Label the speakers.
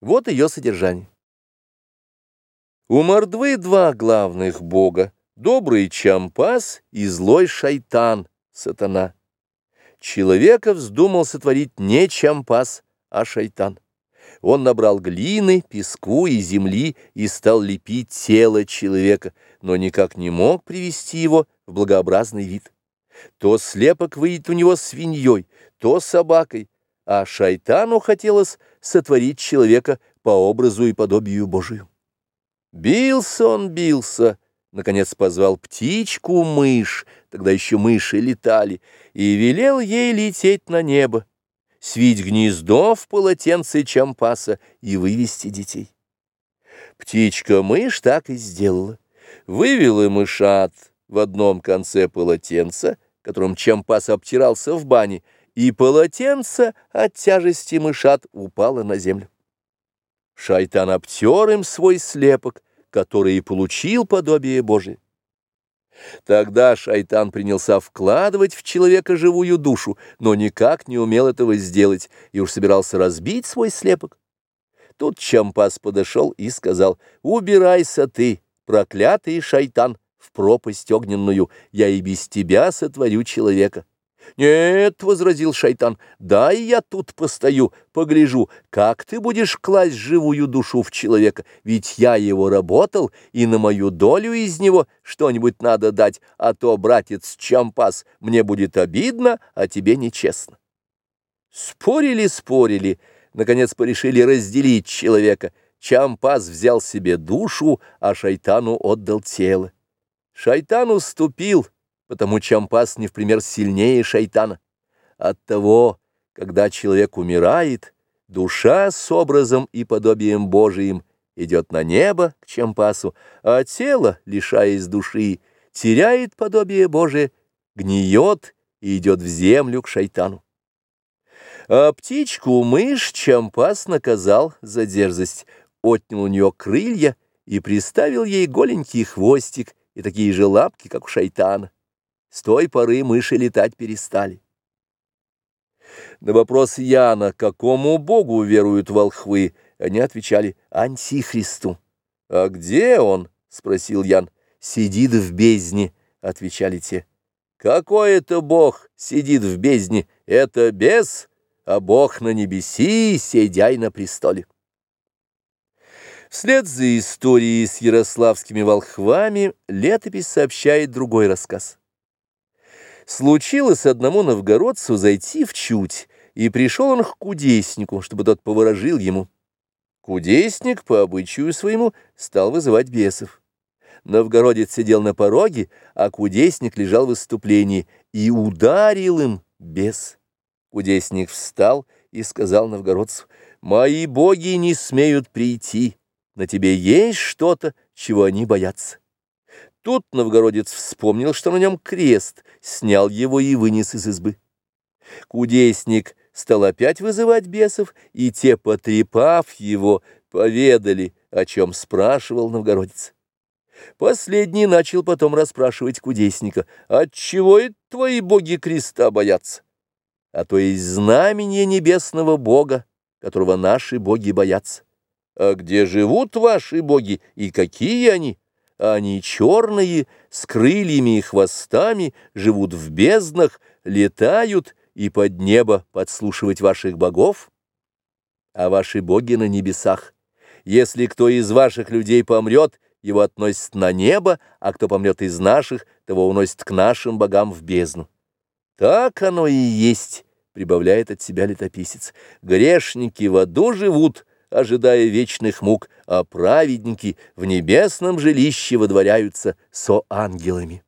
Speaker 1: Вот ее содержание. У мордвы два главных бога — добрый Чампас и злой шайтан, сатана. Человека вздумал сотворить не Чампас, а шайтан. Он набрал глины, песку и земли и стал лепить тело человека, но никак не мог привести его в благообразный вид. То слепок выйдет у него свиньей, то собакой, а шайтану хотелось сотворить человека по образу и подобию Божию. Бился он, бился, наконец позвал птичку-мышь, тогда еще мыши летали, и велел ей лететь на небо, свить гнездо в полотенце чампаса и вывести детей. Птичка-мышь так и сделала. Вывела мышат в одном конце полотенца, которым чампас обтирался в бане, и полотенце от тяжести мышат упало на землю. Шайтан обтер им свой слепок, который и получил подобие Божие. Тогда шайтан принялся вкладывать в человека живую душу, но никак не умел этого сделать и уж собирался разбить свой слепок. Тут Чампас подошел и сказал, «Убирайся ты, проклятый шайтан, в пропасть огненную, я и без тебя сотворю человека». «Нет», — возразил шайтан, — «дай я тут постою, погляжу, как ты будешь класть живую душу в человека, ведь я его работал, и на мою долю из него что-нибудь надо дать, а то, братец Чампас, мне будет обидно, а тебе нечестно». Спорили, спорили, наконец порешили разделить человека. Чампас взял себе душу, а шайтану отдал тело. Шайтан уступил, — потому Чампас не в пример сильнее шайтана. Оттого, когда человек умирает, душа с образом и подобием Божиим идет на небо к Чампасу, а тело, лишаясь души, теряет подобие Божие, гниет и идет в землю к шайтану. А птичку-мышь Чампас наказал за дерзость, отнял у нее крылья и приставил ей голенький хвостик и такие же лапки, как у шайтана. С той поры мыши летать перестали. На вопрос Яна, какому богу веруют волхвы, они отвечали «Антихристу». «А где он?» — спросил Ян. «Сидит в бездне», — отвечали те. «Какой это бог сидит в бездне? Это бес, а бог на небеси, седяй на престоле». Вслед за историей с ярославскими волхвами летопись сообщает другой рассказ. Случилось одному новгородцу зайти в чуть, и пришел он к кудеснику, чтобы тот поворожил ему. Кудесник, по обычаю своему, стал вызывать бесов. Новгородец сидел на пороге, а кудесник лежал в выступлении, и ударил им бес. Кудесник встал и сказал новгородцу, «Мои боги не смеют прийти, на тебе есть что-то, чего они боятся». Тут новгородец вспомнил, что на нем крест, снял его и вынес из избы. Кудесник стал опять вызывать бесов, и те, потрепав его, поведали, о чем спрашивал новгородец. Последний начал потом расспрашивать кудесника, «Отчего это твои боги креста боятся?» «А то есть знамение небесного бога, которого наши боги боятся». «А где живут ваши боги и какие они?» Они черные, с крыльями и хвостами, живут в безднах, летают и под небо подслушивать ваших богов, а ваши боги на небесах. Если кто из ваших людей помрет, его относят на небо, а кто помрет из наших, того уносит к нашим богам в бездну. Так оно и есть, прибавляет от себя летописец. Грешники в аду живут, ожидая вечных мук, а праведники в небесном жилище водворяются со ангелами.